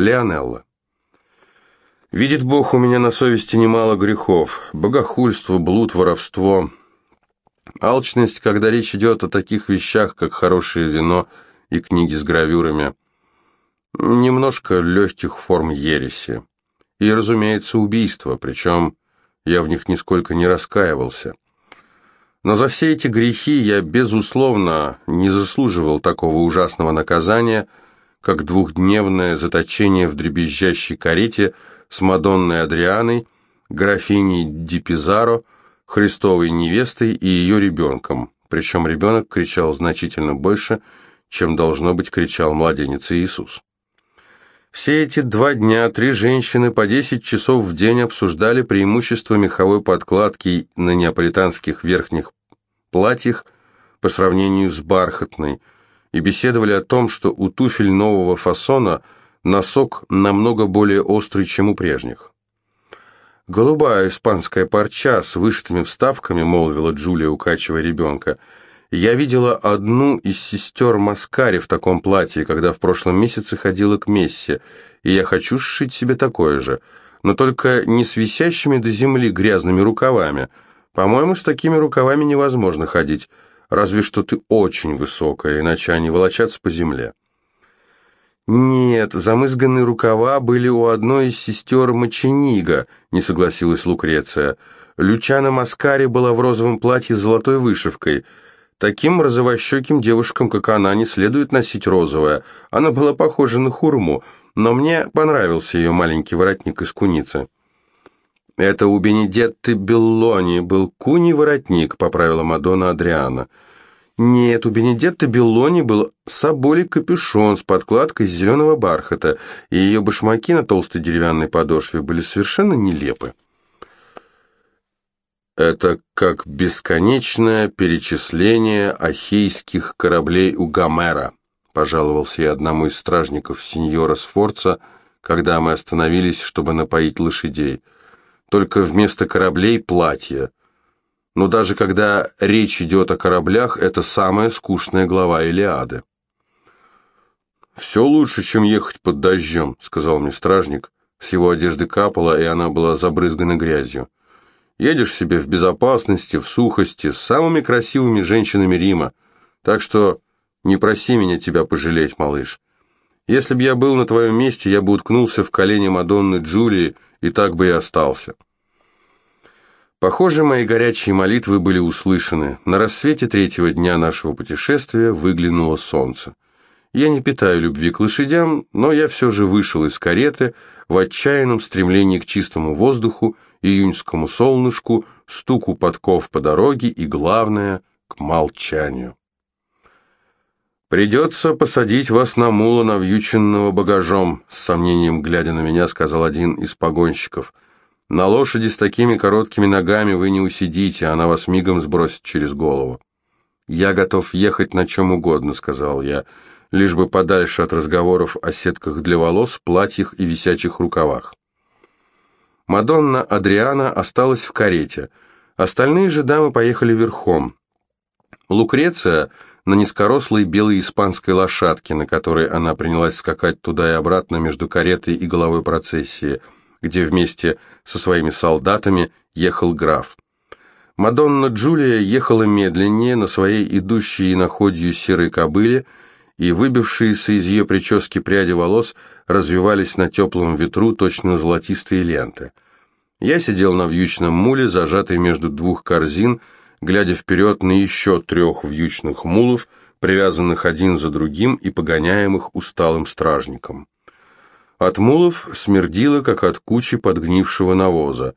Леонелла. Видит Бог, у меня на совести немало грехов. Богохульство, блуд, воровство. Алчность, когда речь идет о таких вещах, как хорошее вино и книги с гравюрами. Немножко легких форм ереси. И, разумеется, убийство, причем я в них нисколько не раскаивался. Но за все эти грехи я, безусловно, не заслуживал такого ужасного наказания, как двухдневное заточение в дребезжащей карете с Мадонной Адрианой, графиней Ди Пизаро, Христовой невестой и ее ребенком. Причем ребенок кричал значительно больше, чем, должно быть, кричал младенец Иисус. Все эти два дня три женщины по 10 часов в день обсуждали преимущества меховой подкладки на неаполитанских верхних платьях по сравнению с бархатной и беседовали о том, что у туфель нового фасона носок намного более острый, чем у прежних. «Голубая испанская парча с вышитыми вставками», — молвила Джулия, укачивая ребенка, — я видела одну из сестер Маскари в таком платье, когда в прошлом месяце ходила к Мессе, и я хочу сшить себе такое же, но только не с висящими до земли грязными рукавами. По-моему, с такими рукавами невозможно ходить, разве что ты очень высокая, иначе они волочатся по земле. «Нет, замызганные рукава были у одной из сестер Моченига», — не согласилась Лукреция. «Лючана Маскари была в розовом платье с золотой вышивкой». Таким розовощеким девушкам, как она, не следует носить розовое. Она была похожа на хурму, но мне понравился ее маленький воротник из куницы. «Это у Бенедетты Беллони был куний воротник», — поправила Мадонна Адриана. «Нет, у Бенедетты Беллони был соболий капюшон с подкладкой из зеленого бархата, и ее башмаки на толстой деревянной подошве были совершенно нелепы». Это как бесконечное перечисление ахейских кораблей у Гомера, пожаловался я одному из стражников сеньора Сфорца, когда мы остановились, чтобы напоить лошадей. Только вместо кораблей платья. Но даже когда речь идет о кораблях, это самая скучная глава Илиады. «Все лучше, чем ехать под дождем», — сказал мне стражник. С его одежды капало, и она была забрызгана грязью. Едешь себе в безопасности, в сухости, с самыми красивыми женщинами Рима. Так что не проси меня тебя пожалеть, малыш. Если бы я был на твоем месте, я бы уткнулся в колени Мадонны Джулии, и так бы и остался. Похоже, мои горячие молитвы были услышаны. На рассвете третьего дня нашего путешествия выглянуло солнце. Я не питаю любви к лошадям, но я все же вышел из кареты в отчаянном стремлении к чистому воздуху июньскому солнышку, стуку подков по дороге и, главное, к молчанию. «Придется посадить вас на мула, навьюченного багажом», с сомнением глядя на меня, сказал один из погонщиков. «На лошади с такими короткими ногами вы не усидите, она вас мигом сбросит через голову». «Я готов ехать на чем угодно», — сказал я, лишь бы подальше от разговоров о сетках для волос, платьях и висячих рукавах. Мадонна Адриана осталась в карете. Остальные же дамы поехали верхом. Лукреция на низкорослой белой испанской лошадке, на которой она принялась скакать туда и обратно между каретой и головой процессии, где вместе со своими солдатами ехал граф. Мадонна Джулия ехала медленнее на своей идущей находью серой кобыле, и выбившиеся из ее прически пряди волос развивались на теплом ветру точно золотистые ленты. Я сидел на вьючном муле, зажатый между двух корзин, глядя вперед на еще трех вьючных мулов, привязанных один за другим и погоняемых усталым стражником. От мулов смердило, как от кучи подгнившего навоза.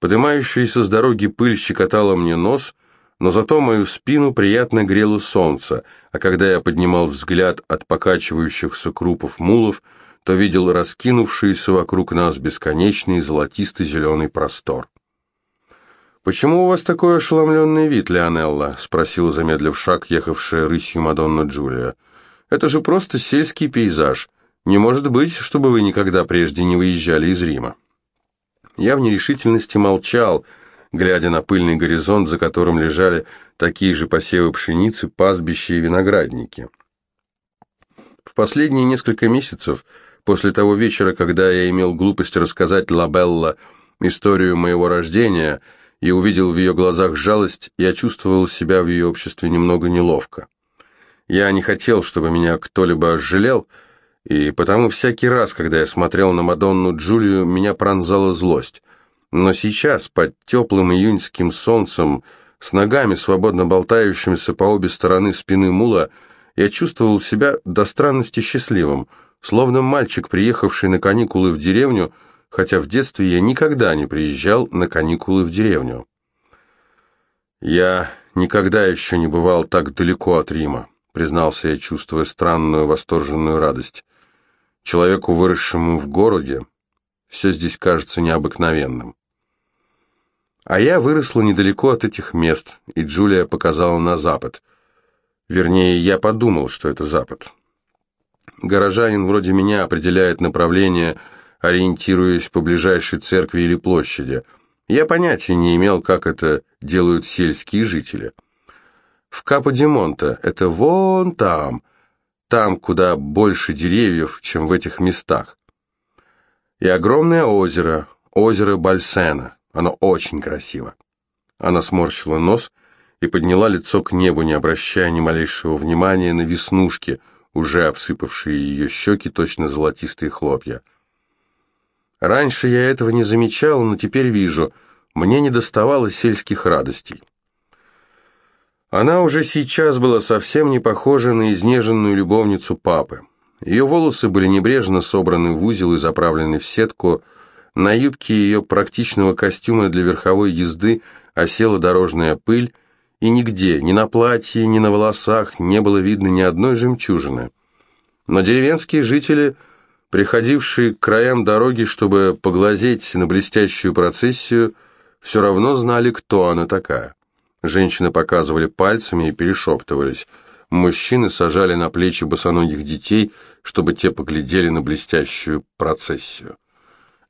Поднимающаяся с дороги пыль щекотала мне нос — но зато мою спину приятно грело солнце, а когда я поднимал взгляд от покачивающихся крупов мулов, то видел раскинувшийся вокруг нас бесконечный золотисто-зеленый простор. «Почему у вас такой ошеломленный вид, Леонелла?» — спросила, замедлив шаг, ехавшая рысью Мадонна Джулия. «Это же просто сельский пейзаж. Не может быть, чтобы вы никогда прежде не выезжали из Рима». Я в нерешительности молчал, — глядя на пыльный горизонт, за которым лежали такие же посевы пшеницы, пастбища и виноградники. В последние несколько месяцев После того вечера, когда я имел глупость рассказать Лабелла историю моего рождения и увидел в ее глазах жалость, я чувствовал себя в ее обществе немного неловко. Я не хотел, чтобы меня кто-либо жалел, и потому всякий раз, когда я смотрел на Мадонну Джулию, меня пронзала злость. Но сейчас, под теплым июньским солнцем, с ногами, свободно болтающимися по обе стороны спины мула, я чувствовал себя до странности счастливым, словно мальчик, приехавший на каникулы в деревню, хотя в детстве я никогда не приезжал на каникулы в деревню. Я никогда еще не бывал так далеко от Рима, признался я, чувствуя странную восторженную радость. Человеку, выросшему в городе, все здесь кажется необыкновенным. А я выросла недалеко от этих мест, и Джулия показала на запад. Вернее, я подумал, что это запад. Горожанин вроде меня определяет направление, ориентируясь по ближайшей церкви или площади. Я понятия не имел, как это делают сельские жители. В Капо-Димонте, это вон там, там, куда больше деревьев, чем в этих местах. И огромное озеро, озеро Бальсена. Оно очень красиво. Она сморщила нос и подняла лицо к небу, не обращая ни малейшего внимания на веснушки, уже обсыпавшие ее щеки, точно золотистые хлопья. Раньше я этого не замечал, но теперь вижу, мне не доставало сельских радостей. Она уже сейчас была совсем не похожа на изнеженную любовницу папы. Ее волосы были небрежно собраны в узел и заправлены в сетку, на юбке ее практичного костюма для верховой езды осела дорожная пыль, и нигде, ни на платье, ни на волосах не было видно ни одной жемчужины. Но деревенские жители, приходившие к краям дороги, чтобы поглазеть на блестящую процессию, все равно знали, кто она такая. Женщины показывали пальцами и перешептывались. Мужчины сажали на плечи босоногих детей, чтобы те поглядели на блестящую процессию.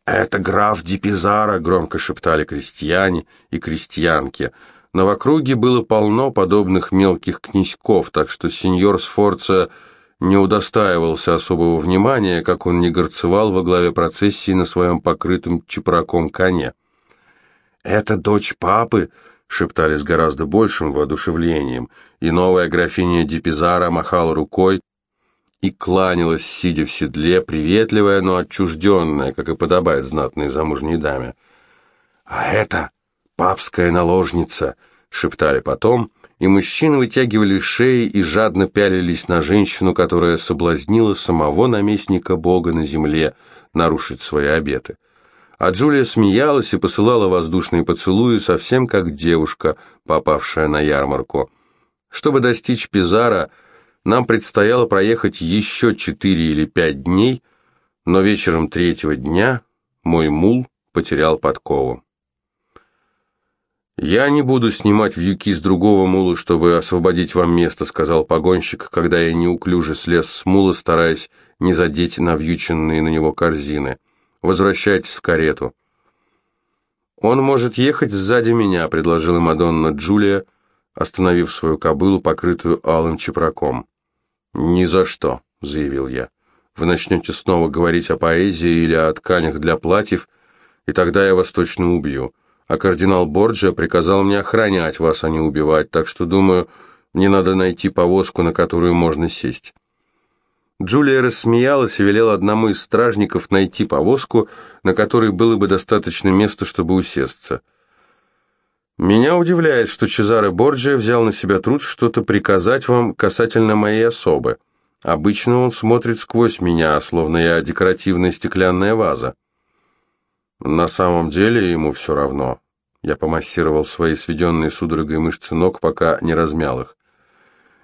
«Это граф Дипизара», — громко шептали крестьяне и крестьянки. Но в округе было полно подобных мелких князьков, так что сеньор Сфорца не удостаивался особого внимания, как он не горцевал во главе процессии на своем покрытом чепраком коне. «Это дочь папы», — шептали с гораздо большим воодушевлением, и новая графиня Дипизара махала рукой, и кланялась, сидя в седле, приветливая, но отчужденная, как и подобает знатной замужней даме. «А это папская наложница!» — шептали потом, и мужчины вытягивали шеи и жадно пялились на женщину, которая соблазнила самого наместника Бога на земле нарушить свои обеты. А Джулия смеялась и посылала воздушные поцелуи, совсем как девушка, попавшая на ярмарку. Чтобы достичь Пизара, нам предстояло проехать еще четыре или пять дней, но вечером третьего дня мой мул потерял подкову. «Я не буду снимать вьюки с другого мула, чтобы освободить вам место», сказал погонщик, когда я неуклюже слез с мула, стараясь не задеть навьюченные на него корзины. «Возвращайтесь в карету». «Он может ехать сзади меня», — предложила Мадонна Джулия, остановив свою кобылу, покрытую алым чепраком. «Ни за что», — заявил я. «Вы начнете снова говорить о поэзии или о тканях для платьев, и тогда я вас точно убью. А кардинал Борджиа приказал мне охранять вас, а не убивать, так что, думаю, мне надо найти повозку, на которую можно сесть». Джулия рассмеялась и велела одному из стражников найти повозку, на которой было бы достаточно места, чтобы усесться. Меня удивляет, что Чезаре Борджиа взял на себя труд что-то приказать вам касательно моей особы. Обычно он смотрит сквозь меня, словно я декоративная стеклянная ваза. На самом деле ему все равно. Я помассировал свои сведенные судорогой мышцы ног, пока не размял их.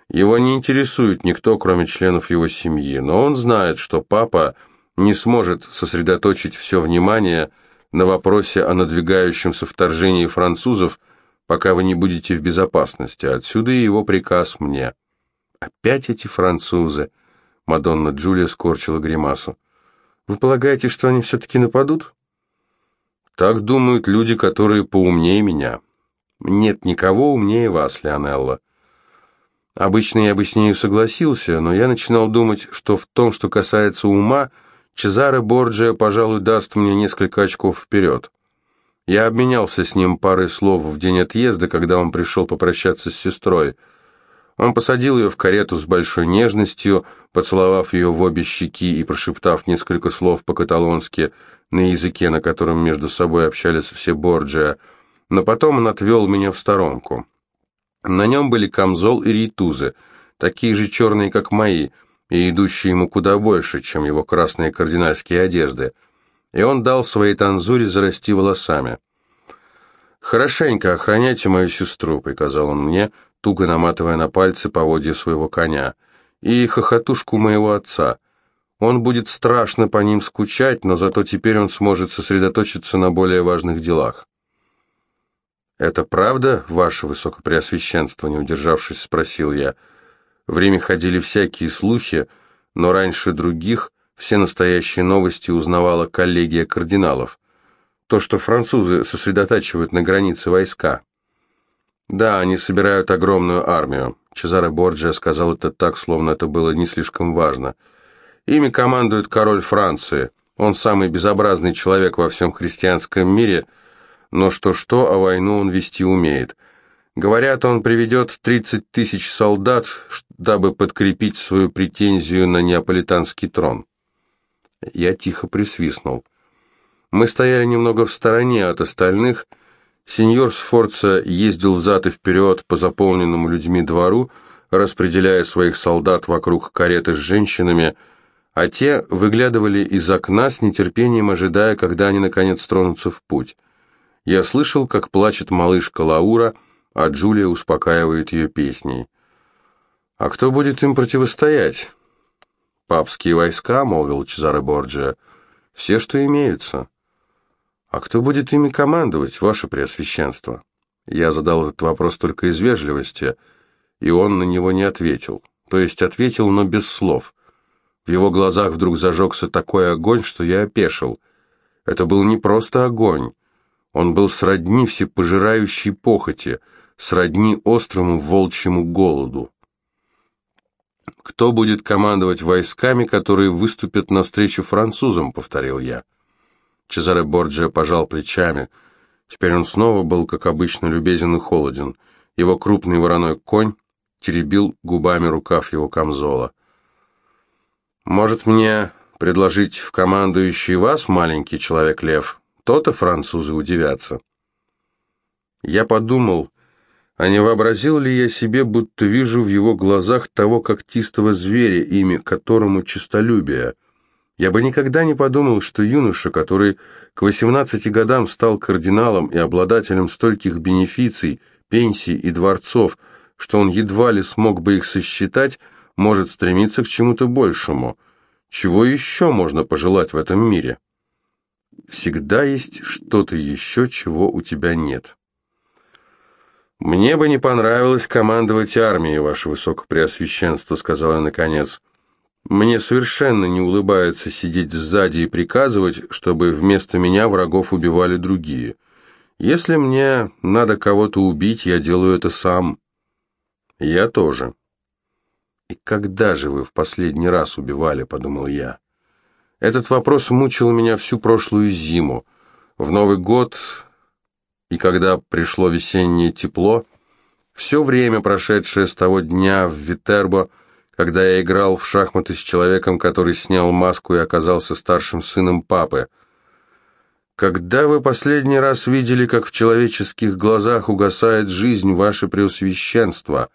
Его не интересует никто, кроме членов его семьи, но он знает, что папа не сможет сосредоточить все внимание на вопросе о надвигающемся вторжении французов, пока вы не будете в безопасности. Отсюда и его приказ мне. Опять эти французы. Мадонна Джулия скорчила гримасу. Вы полагаете, что они все-таки нападут? Так думают люди, которые поумнее меня. Нет никого умнее вас, Леонелла. Обычно я бы с нею согласился, но я начинал думать, что в том, что касается ума, Чезаре Борджиа, пожалуй, даст мне несколько очков вперед. Я обменялся с ним парой слов в день отъезда, когда он пришел попрощаться с сестрой. Он посадил ее в карету с большой нежностью, поцеловав ее в обе щеки и прошептав несколько слов по-каталонски на языке, на котором между собой общались все Борджиа, но потом он отвел меня в сторонку. На нем были камзол и рейтузы, такие же черные, как мои, и идущие ему куда больше, чем его красные кардинальские одежды, и он дал своей танзуре зарасти волосами. «Хорошенько охраняйте мою сестру», — приказал он мне, туго наматывая на пальцы поводья своего коня, «и хохотушку моего отца. Он будет страшно по ним скучать, но зато теперь он сможет сосредоточиться на более важных делах». «Это правда, ваше высокопреосвященство?» — не удержавшись, спросил я. В Риме ходили всякие слухи, но раньше других все настоящие новости узнавала коллегия кардиналов. То, что французы сосредотачивают на границе войска. Да, они собирают огромную армию. Чезаре Борджиа сказал это так, словно это было не слишком важно. Ими командует король Франции. Он самый безобразный человек во всем христианском мире – но что-что, а войну он вести умеет. Говорят, он приведет 30 тысяч солдат, дабы подкрепить свою претензию на неаполитанский трон. Я тихо присвистнул. Мы стояли немного в стороне от остальных. Сеньор Сфорца ездил взад и вперед по заполненному людьми двору, распределяя своих солдат вокруг кареты с женщинами, а те выглядывали из окна с нетерпением, ожидая, когда они наконец тронутся в путь. Я слышал, как плачет малышка Лаура, а Джулия успокаивает ее песней. «А кто будет им противостоять?» «Папские войска», — молвил Чезаре Борджиа, — «все, что имеются». «А кто будет ими командовать, ваше Преосвященство?» Я задал этот вопрос только из вежливости, и он на него не ответил. То есть ответил, но без слов. В его глазах вдруг зажегся такой огонь, что я опешил. Это был не просто огонь. Он был сродни всепожирающей похоти, сродни острому волчьему голоду. «Кто будет командовать войсками, которые выступят навстречу французам?» — повторил я. Чезаре Борджиа пожал плечами. Теперь он снова был, как обычно, любезен и холоден. Его крупный вороной конь теребил губами рукав его камзола. «Может, мне предложить в командующий вас, маленький человек-лев?» То-то французы удивятся. Я подумал, а не вообразил ли я себе, будто вижу в его глазах того когтистого зверя, имя которому честолюбие. Я бы никогда не подумал, что юноша, который к 18 годам стал кардиналом и обладателем стольких бенефиций, пенсий и дворцов, что он едва ли смог бы их сосчитать, может стремиться к чему-то большему. Чего еще можно пожелать в этом мире? Всегда есть что-то еще, чего у тебя нет. «Мне бы не понравилось командовать армией, ваше высокопреосвященство», — сказал я наконец. «Мне совершенно не улыбается сидеть сзади и приказывать, чтобы вместо меня врагов убивали другие. Если мне надо кого-то убить, я делаю это сам. Я тоже». «И когда же вы в последний раз убивали?» — подумал я. Этот вопрос мучил меня всю прошлую зиму. В Новый год и когда пришло весеннее тепло, все время, прошедшее с того дня в Витербо, когда я играл в шахматы с человеком, который снял маску и оказался старшим сыном папы. Когда вы последний раз видели, как в человеческих глазах угасает жизнь, ваше преосвященство?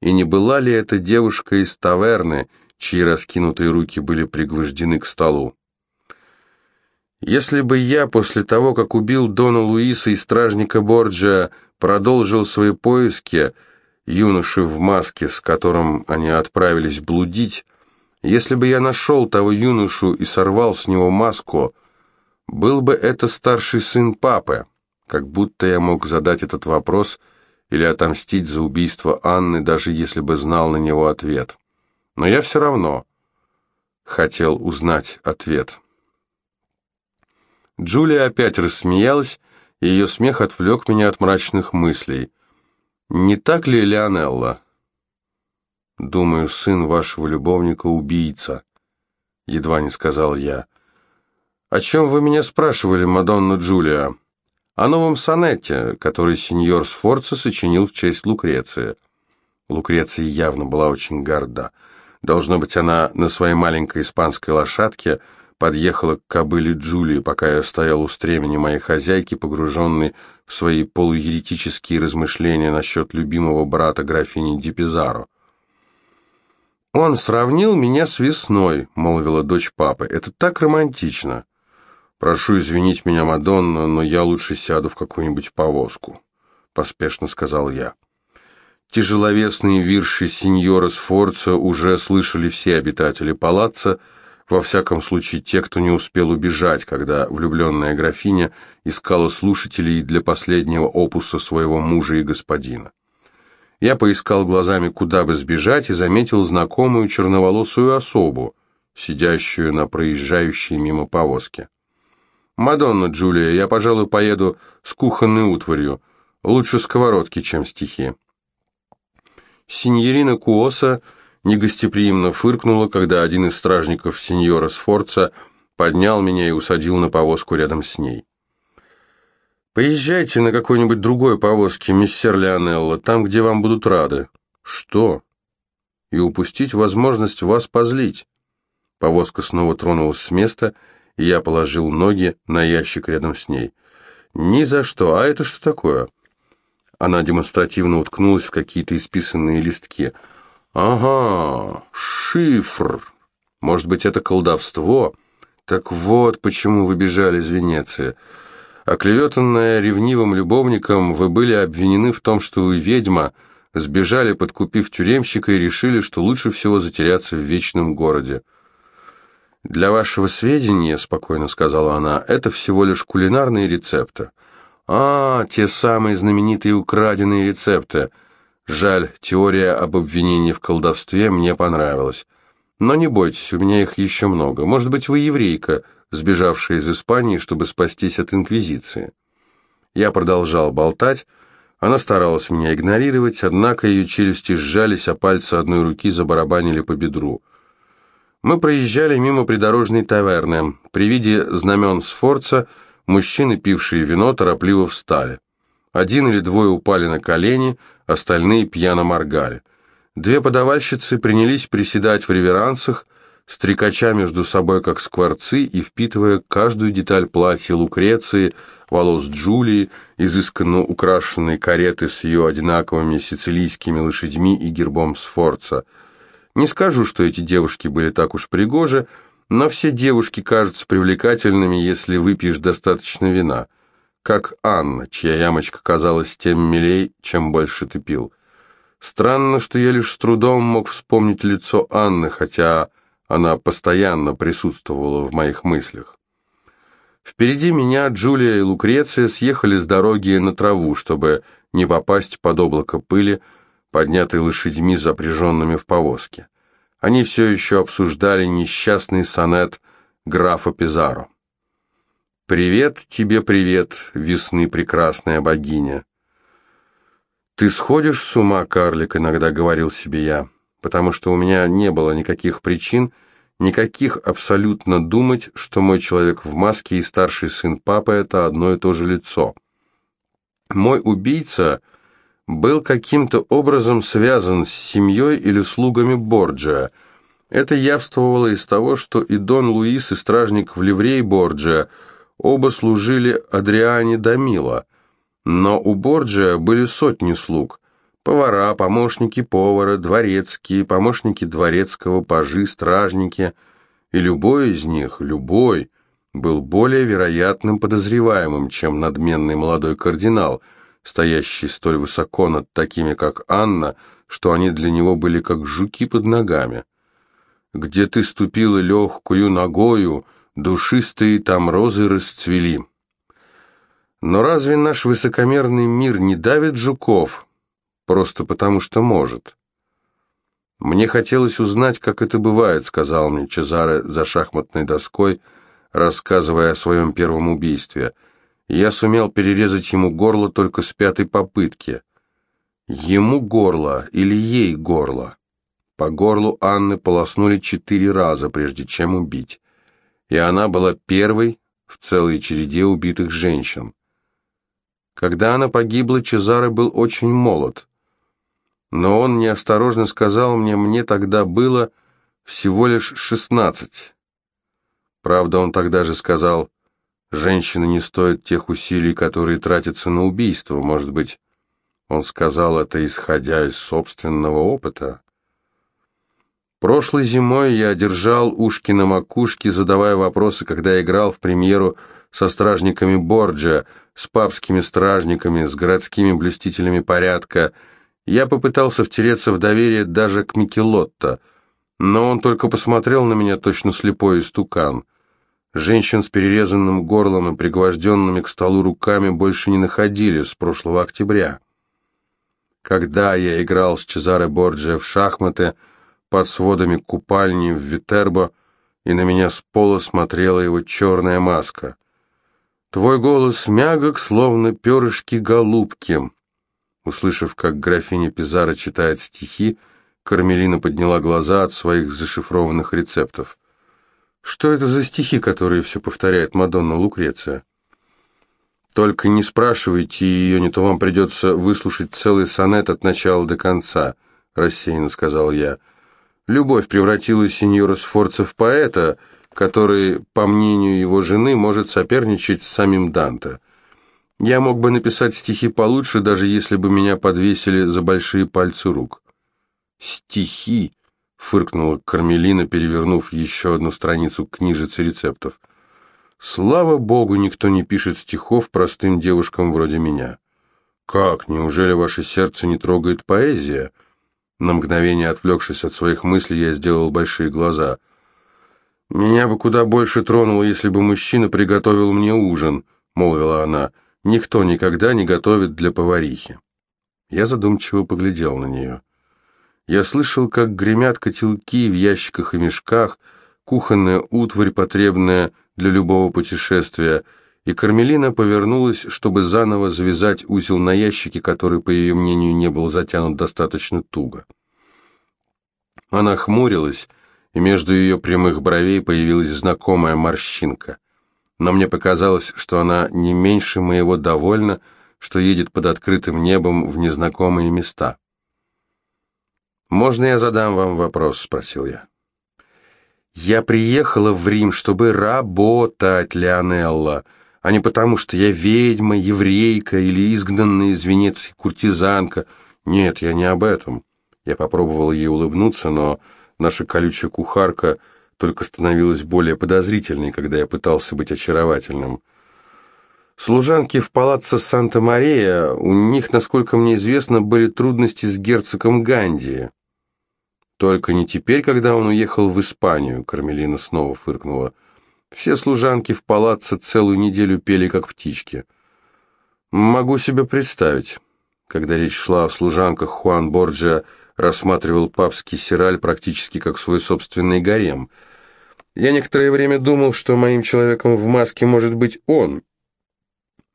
И не была ли эта девушка из таверны, чьи раскинутые руки были пригвождены к столу. Если бы я после того, как убил Дона Луиса и стражника Борджа, продолжил свои поиски, юноши в маске, с которым они отправились блудить, если бы я нашел того юношу и сорвал с него маску, был бы это старший сын папы, как будто я мог задать этот вопрос или отомстить за убийство Анны, даже если бы знал на него ответ. Но я все равно хотел узнать ответ. Джулия опять рассмеялась, и ее смех отвлек меня от мрачных мыслей. «Не так ли, Леонелла?» «Думаю, сын вашего любовника убийца», — едва не сказал я. «О чем вы меня спрашивали, Мадонна Джулия?» «О новом сонете, который сеньор Сфорца сочинил в честь Лукреции». Лукреция явно была очень горда. Должно быть, она на своей маленькой испанской лошадке подъехала к кобыле Джулии, пока я стоял у стремени моей хозяйки, погруженной свои полуеретические размышления насчет любимого брата графини Дипизаро. «Он сравнил меня с весной», — молвила дочь папы. «Это так романтично». «Прошу извинить меня, Мадонна, но я лучше сяду в какую-нибудь повозку», — поспешно сказал я. Тяжеловесные вирши сеньора Сфорца уже слышали все обитатели палаца, во всяком случае те, кто не успел убежать, когда влюбленная графиня искала слушателей для последнего опуса своего мужа и господина. Я поискал глазами, куда бы сбежать, и заметил знакомую черноволосую особу, сидящую на проезжающей мимо повозке. «Мадонна, Джулия, я, пожалуй, поеду с кухонной утварью. Лучше сковородки, чем стихи». Синьорина Куоса негостеприимно фыркнула, когда один из стражников сеньора Сфорца поднял меня и усадил на повозку рядом с ней. Поезжайте на какой-нибудь другой повозке, миссер Леонелло, там, где вам будут рады. Что? И упустить возможность вас позлить. Повозка снова тронулась с места, и я положил ноги на ящик рядом с ней. Ни за что. А это что такое? Она демонстративно уткнулась в какие-то исписанные листки. Ага, шифр. Может быть, это колдовство? Так вот, почему вы бежали из Венеции. Оклеветанная ревнивым любовником, вы были обвинены в том, что вы ведьма, сбежали, подкупив тюремщика, и решили, что лучше всего затеряться в вечном городе. «Для вашего сведения», — спокойно сказала она, — «это всего лишь кулинарные рецепты». «А, те самые знаменитые украденные рецепты. Жаль, теория об обвинении в колдовстве мне понравилась. Но не бойтесь, у меня их еще много. Может быть, вы еврейка, сбежавшая из Испании, чтобы спастись от Инквизиции. Я продолжал болтать, она старалась меня игнорировать, однако ее челюсти сжались, а пальцы одной руки забарабанили по бедру. Мы проезжали мимо придорожной таверны. При виде знамен Сфорца мужчины, пившие вино, торопливо встали. Один или двое упали на колени, остальные пьяно моргали. Две подавальщицы принялись приседать в реверансах, стрекача между собой как скворцы и впитывая каждую деталь платья Лукреции, волос Джулии, изысканно украшенной кареты с ее одинаковыми сицилийскими лошадьми и гербом Сфорца. Не скажу, что эти девушки были так уж пригожи, но все девушки кажутся привлекательными, если выпьешь достаточно вина. Как Анна, чья ямочка казалась тем милей, чем больше ты пил. Странно, что я лишь с трудом мог вспомнить лицо Анны, хотя она постоянно присутствовала в моих мыслях. Впереди меня Джулия и Лукреция съехали с дороги на траву, чтобы не попасть под облако пыли, поднятой лошадьми, запряженными в повозке. Они все еще обсуждали несчастный сонет графа Пизаро. «Привет тебе, привет, весны прекрасная богиня!» «Ты сходишь с ума, карлик», — иногда говорил себе я потому что у меня не было никаких причин, никаких абсолютно думать, что мой человек в маске и старший сын папы – это одно и то же лицо. Мой убийца был каким-то образом связан с семьей или слугами Борджиа. Это явствовало из того, что и Дон Луис, и стражник в ливрей Борджиа оба служили Адриане Дамила, но у Борджиа были сотни слуг, Повара, помощники повара, дворецкие, помощники дворецкого, пажи, стражники. И любой из них, любой, был более вероятным подозреваемым, чем надменный молодой кардинал, стоящий столь высоко над такими, как Анна, что они для него были как жуки под ногами. «Где ты ступила легкую ногою, душистые там розы расцвели». Но разве наш высокомерный мир не давит жуков, просто потому что может. «Мне хотелось узнать, как это бывает», — сказал мне Чезаре за шахматной доской, рассказывая о своем первом убийстве. Я сумел перерезать ему горло только с пятой попытки. Ему горло или ей горло? По горлу Анны полоснули четыре раза, прежде чем убить. И она была первой, в целой череде убитых женщин. Когда она погибла, Чезаре был очень молод. Но он неосторожно сказал мне, мне тогда было всего лишь шестнадцать. Правда, он тогда же сказал, женщины не стоят тех усилий, которые тратятся на убийство. Может быть, он сказал это, исходя из собственного опыта. Прошлой зимой я держал ушки на макушке, задавая вопросы, когда играл в премьеру со стражниками Борджа, с папскими стражниками, с городскими блюстителями порядка. Я попытался втереться в доверие даже к Микелотто, но он только посмотрел на меня точно слепой истукан. Женщин с перерезанным горлом и пригвожденными к столу руками больше не находили с прошлого октября. Когда я играл с Чезаре Борджиа в шахматы под сводами купальни в Витербо, и на меня с пола смотрела его черная маска. Твой голос мягок, словно перышки голубки. Услышав, как графиня Пизаро читает стихи, Кармелина подняла глаза от своих зашифрованных рецептов. Что это за стихи, которые все повторяет Мадонна Лукреция? Только не спрашивайте ее, не то вам придется выслушать целый сонет от начала до конца, рассеянно сказал я. Любовь превратила сеньора Сфорца в поэта, который, по мнению его жены, может соперничать с самим Данте. Я мог бы написать стихи получше, даже если бы меня подвесили за большие пальцы рук. «Стихи!» — фыркнула Кармелина, перевернув еще одну страницу книжицы рецептов. «Слава богу, никто не пишет стихов простым девушкам вроде меня». «Как, неужели ваше сердце не трогает поэзия?» На мгновение отвлекшись от своих мыслей, я сделал большие глаза — «Меня бы куда больше тронуло, если бы мужчина приготовил мне ужин», — молвила она. «Никто никогда не готовит для поварихи». Я задумчиво поглядел на нее. Я слышал, как гремят котелки в ящиках и мешках, кухонная утварь, потребная для любого путешествия, и Кармелина повернулась, чтобы заново завязать узел на ящике, который, по ее мнению, не был затянут достаточно туго. Она хмурилась, и между ее прямых бровей появилась знакомая морщинка. Но мне показалось, что она не меньше моего довольна, что едет под открытым небом в незнакомые места. «Можно я задам вам вопрос?» — спросил я. «Я приехала в Рим, чтобы работать, Леонелла, а не потому, что я ведьма, еврейка или изгнанная из Венеции куртизанка. Нет, я не об этом». Я попробовал ей улыбнуться, но Наша колючая кухарка только становилась более подозрительной, когда я пытался быть очаровательным. Служанки в палаццо Санта-Мария, у них, насколько мне известно, были трудности с герцогом Ганди. Только не теперь, когда он уехал в Испанию, Кармелина снова фыркнула. Все служанки в палаццо целую неделю пели, как птички. Могу себе представить, когда речь шла о служанках Хуан Борджиа, рассматривал папский сираль практически как свой собственный гарем. Я некоторое время думал, что моим человеком в маске может быть он,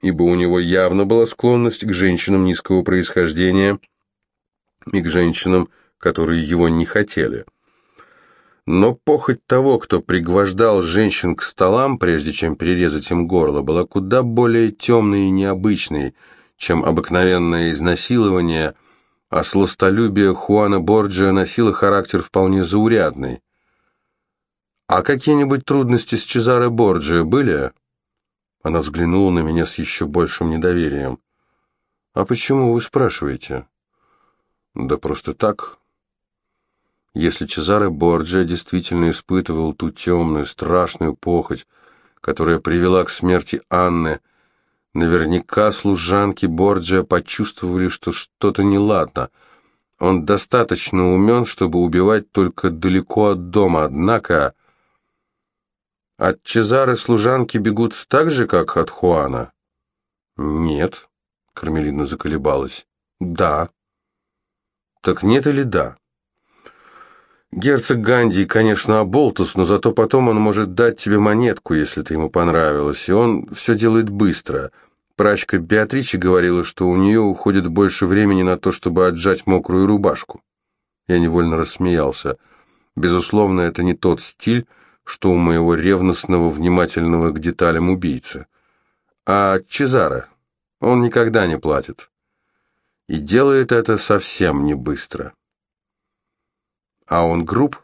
ибо у него явно была склонность к женщинам низкого происхождения и к женщинам, которые его не хотели. Но похоть того, кто пригвождал женщин к столам, прежде чем перерезать им горло, была куда более темной и необычной, чем обыкновенное изнасилование – а сластолюбие Хуана Борджиа носило характер вполне заурядный. «А какие-нибудь трудности с Чезаре Борджиа были?» Она взглянула на меня с еще большим недоверием. «А почему вы спрашиваете?» «Да просто так. Если Чезаре Борджиа действительно испытывал ту темную, страшную похоть, которая привела к смерти Анны, — Наверняка служанки Борджиа почувствовали, что что-то неладно. Он достаточно умен, чтобы убивать только далеко от дома, однако... От Чезары служанки бегут так же, как от Хуана? Нет, Кармелина заколебалась. Да. Так нет или да? Герцог Ганди, конечно, оболтус, но зато потом он может дать тебе монетку, если ты ему понравилась, и он все делает быстро — Прачка Беатричи говорила, что у нее уходит больше времени на то, чтобы отжать мокрую рубашку. Я невольно рассмеялся. Безусловно, это не тот стиль, что у моего ревностного, внимательного к деталям убийцы. А Чезаро, он никогда не платит. И делает это совсем не быстро. А он груб,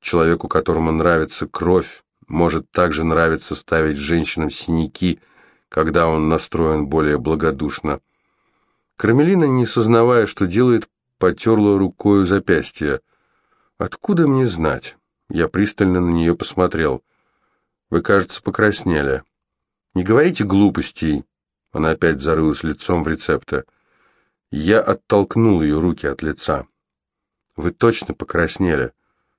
человеку, которому нравится кровь, может также нравиться ставить женщинам синяки, когда он настроен более благодушно. Кармелина, не сознавая, что делает, потерла рукою запястье. «Откуда мне знать?» Я пристально на нее посмотрел. «Вы, кажется, покраснели. Не говорите глупостей». Она опять зарылась лицом в рецепты. Я оттолкнул ее руки от лица. «Вы точно покраснели.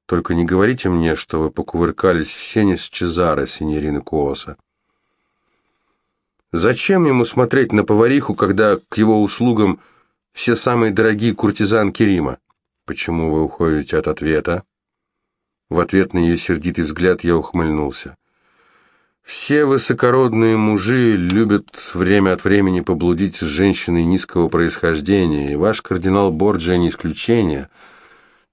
Только не говорите мне, что вы покувыркались в сене с Чезаро, синьорина Куоса». Зачем ему смотреть на повариху, когда к его услугам все самые дорогие куртизанки Рима? Почему вы уходите от ответа? В ответ на ее сердитый взгляд я ухмыльнулся. Все высокородные мужи любят время от времени поблудить с женщиной низкого происхождения, и ваш кардинал Борджиа не исключение.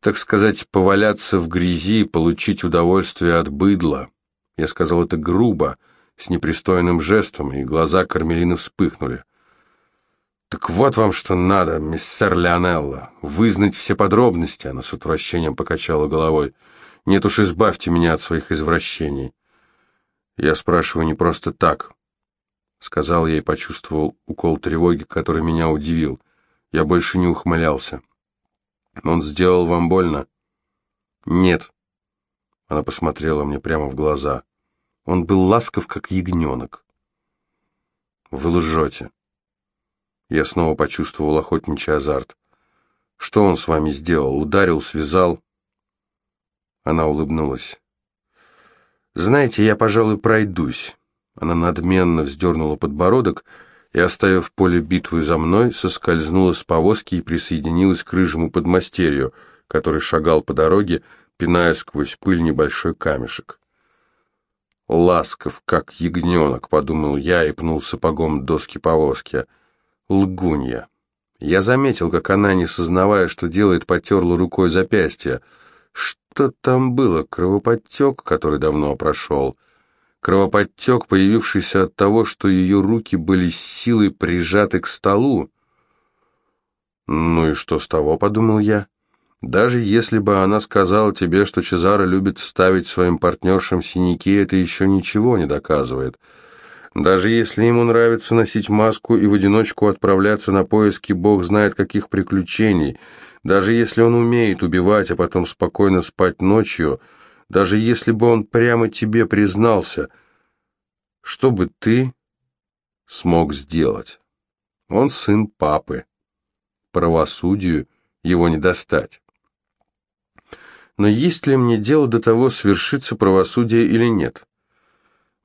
Так сказать, поваляться в грязи, получить удовольствие от быдла. Я сказал это грубо, с непристойным жестом, и глаза Кармелины вспыхнули. «Так вот вам что надо, миссер Леонелло, вызнать все подробности», она с отвращением покачала головой. «Нет уж, избавьте меня от своих извращений». «Я спрашиваю не просто так», — сказал я и почувствовал укол тревоги, который меня удивил. Я больше не ухмылялся. «Он сделал вам больно?» «Нет». Она посмотрела мне прямо в глаза. Он был ласков, как ягненок. «Вы лжете». Я снова почувствовал охотничий азарт. «Что он с вами сделал? Ударил, связал?» Она улыбнулась. «Знаете, я, пожалуй, пройдусь». Она надменно вздернула подбородок и, оставив поле битвы за мной, соскользнула с повозки и присоединилась к рыжему подмастерью, который шагал по дороге, пиная сквозь пыль небольшой камешек. «Ласков, как ягненок», — подумал я и пнул сапогом доски повозки. «Лгунья». Я заметил, как она, не сознавая, что делает, потерла рукой запястье. Что там было? Кровоподтек, который давно прошел. Кровоподтек, появившийся от того, что ее руки были силой прижаты к столу. «Ну и что с того?» — подумал я. Даже если бы она сказала тебе, что Чезаро любит ставить своим партнершам синяки, это еще ничего не доказывает. Даже если ему нравится носить маску и в одиночку отправляться на поиски бог знает каких приключений, даже если он умеет убивать, а потом спокойно спать ночью, даже если бы он прямо тебе признался, что бы ты смог сделать? Он сын папы. Правосудию его не достать. Но есть ли мне дело до того, свершится правосудие или нет?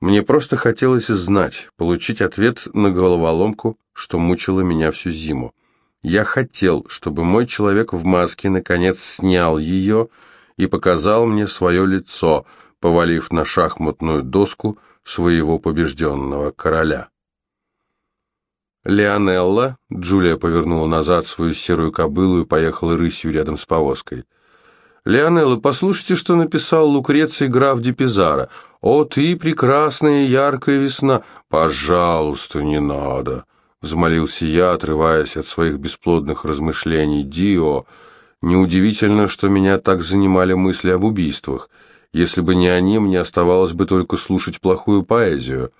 Мне просто хотелось знать, получить ответ на головоломку, что мучило меня всю зиму. Я хотел, чтобы мой человек в маске наконец снял ее и показал мне свое лицо, повалив на шахматную доску своего побежденного короля. Леонелла, Джулия повернула назад свою серую кобылу и поехала рысью рядом с повозкой. «Леонелла, послушайте, что написал Лукреций граф де Пизаро. О, ты, прекрасная яркая весна! Пожалуйста, не надо!» Взмолился я, отрываясь от своих бесплодных размышлений. «Дио, неудивительно, что меня так занимали мысли об убийствах. Если бы не они, мне оставалось бы только слушать плохую поэзию».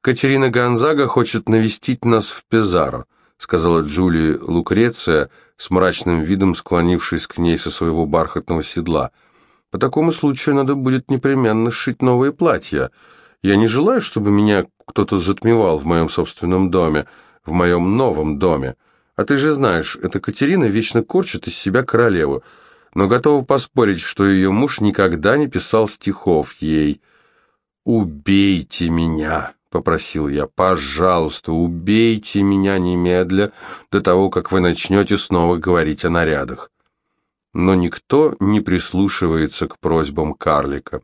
«Катерина Гонзага хочет навестить нас в Пизаро», сказала Джулия Лукреция, — с мрачным видом склонившись к ней со своего бархатного седла. «По такому случаю надо будет непременно сшить новые платья. Я не желаю, чтобы меня кто-то затмевал в моем собственном доме, в моем новом доме. А ты же знаешь, эта Катерина вечно корчит из себя королеву, но готова поспорить, что ее муж никогда не писал стихов ей. «Убейте меня!» попросил я. «Пожалуйста, убейте меня немедля до того, как вы начнете снова говорить о нарядах». Но никто не прислушивается к просьбам карлика.